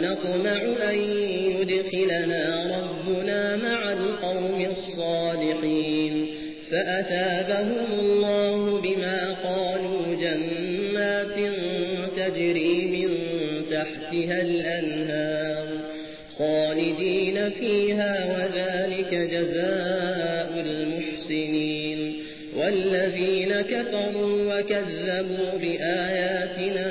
ونطمع أن يدخلنا ربنا مع القوم الصالحين. فأثابهم الله بما قالوا جنات تجري من تحتها الأنهار خالدين فيها وذلك جزاء المحسنين. والذين كفروا وكذبوا بآياتنا